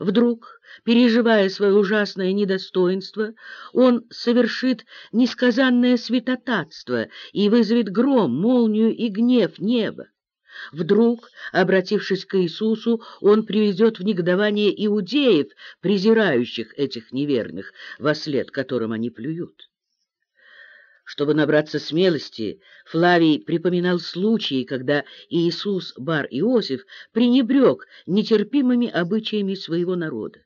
Вдруг, переживая свое ужасное недостоинство, он совершит несказанное святотатство и вызовет гром, молнию и гнев неба. Вдруг, обратившись к Иисусу, он приведет в негодование иудеев, презирающих этих неверных, во след которым они плюют. Чтобы набраться смелости, Флавий припоминал случаи, когда Иисус Бар-Иосиф пренебрег нетерпимыми обычаями своего народа.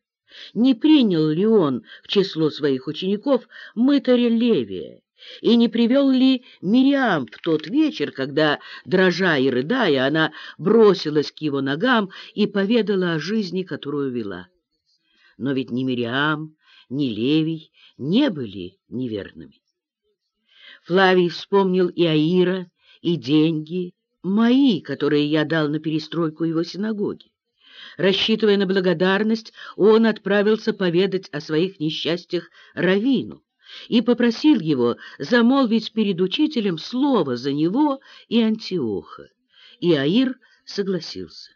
Не принял ли он в число своих учеников мытаря Левия, и не привел ли Мириам в тот вечер, когда, дрожа и рыдая, она бросилась к его ногам и поведала о жизни, которую вела. Но ведь ни Мириам, ни Левий не были неверными. Флавий вспомнил и Аира, и деньги, мои, которые я дал на перестройку его синагоги. Рассчитывая на благодарность, он отправился поведать о своих несчастьях Равину и попросил его замолвить перед учителем слово за него и Антиоха. И Аир согласился.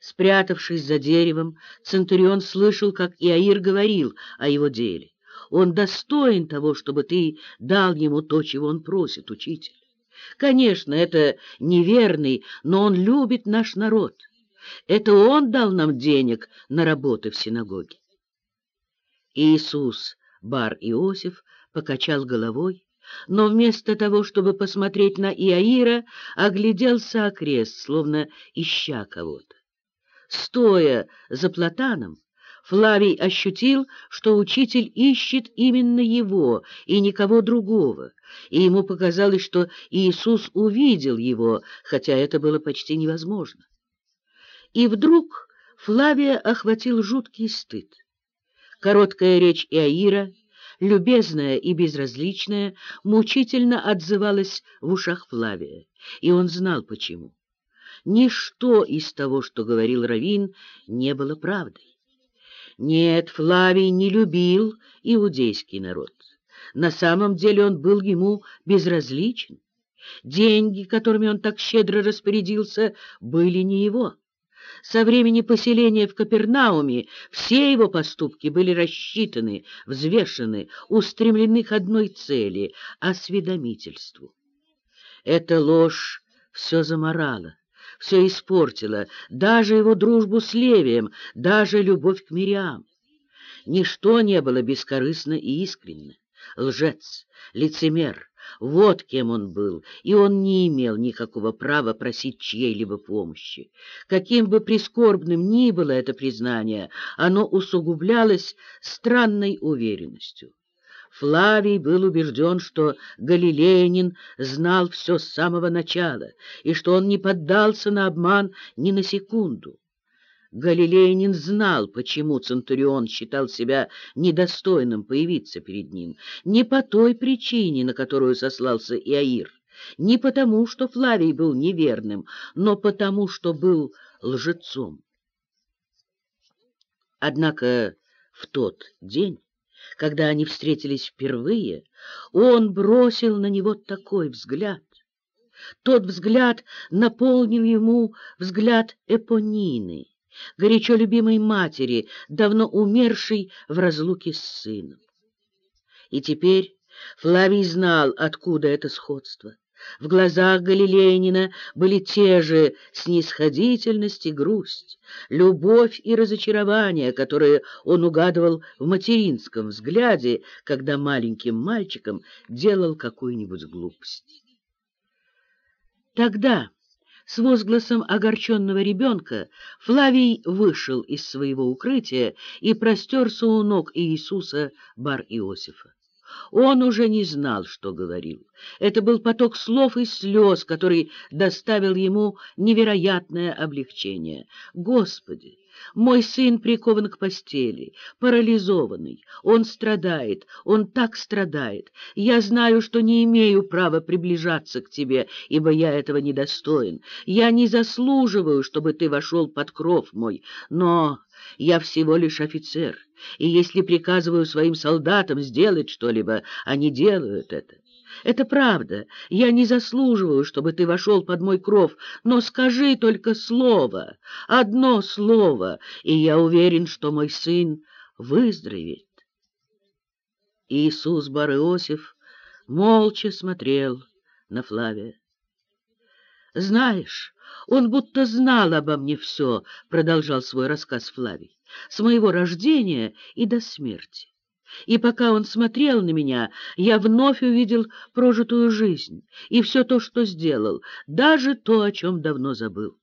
Спрятавшись за деревом, Центурион слышал, как Иаир говорил о его деле. Он достоин того, чтобы ты дал ему то, чего он просит, учитель. Конечно, это неверный, но он любит наш народ. Это он дал нам денег на работы в синагоге. Иисус, Бар Иосиф, покачал головой, но вместо того, чтобы посмотреть на Иаира, огляделся окрест, словно ища кого-то. Стоя за платаном, Флавий ощутил, что учитель ищет именно его и никого другого, и ему показалось, что Иисус увидел его, хотя это было почти невозможно. И вдруг Флавия охватил жуткий стыд. Короткая речь Иаира, любезная и безразличная, мучительно отзывалась в ушах Флавия, и он знал почему. Ничто из того, что говорил Равин, не было правдой. Нет, Флавий не любил иудейский народ. На самом деле он был ему безразличен. Деньги, которыми он так щедро распорядился, были не его. Со времени поселения в Капернауме все его поступки были рассчитаны, взвешены, устремлены к одной цели — осведомительству. Эта ложь все заморала все испортила, даже его дружбу с Левием, даже любовь к Мириам. Ничто не было бескорыстно и искренно. Лжец, лицемер — вот кем он был, и он не имел никакого права просить чьей-либо помощи. Каким бы прискорбным ни было это признание, оно усугублялось странной уверенностью. Флавий был убежден, что галилеянин знал все с самого начала и что он не поддался на обман ни на секунду. Галилеянин знал, почему Центурион считал себя недостойным появиться перед ним, не по той причине, на которую сослался Иаир, не потому, что Флавий был неверным, но потому, что был лжецом. Однако в тот день когда они встретились впервые, он бросил на него такой взгляд. Тот взгляд наполнил ему взгляд Эпонины, горячо любимой матери, давно умершей в разлуке с сыном. И теперь Флавий знал, откуда это сходство. В глазах Галилеянина были те же снисходительность и грусть, любовь и разочарование, которые он угадывал в материнском взгляде, когда маленьким мальчиком делал какую-нибудь глупость. Тогда, с возгласом огорченного ребенка, Флавий вышел из своего укрытия и простерся у ног Иисуса Бар-Иосифа. Он уже не знал, что говорил. Это был поток слов и слез, который доставил ему невероятное облегчение. «Господи, мой сын прикован к постели, парализованный. Он страдает, он так страдает. Я знаю, что не имею права приближаться к тебе, ибо я этого недостоин. Я не заслуживаю, чтобы ты вошел под кров мой, но я всего лишь офицер, и если приказываю своим солдатам сделать что-либо, они делают это. Это правда. Я не заслуживаю, чтобы ты вошел под мой кров, но скажи только слово, одно слово, и я уверен, что мой сын выздоровеет. Иисус Бар-Иосиф молча смотрел на Флавия. «Знаешь, он будто знал обо мне все», — продолжал свой рассказ Флавий, «с моего рождения и до смерти. И пока он смотрел на меня, я вновь увидел прожитую жизнь и все то, что сделал, даже то, о чем давно забыл.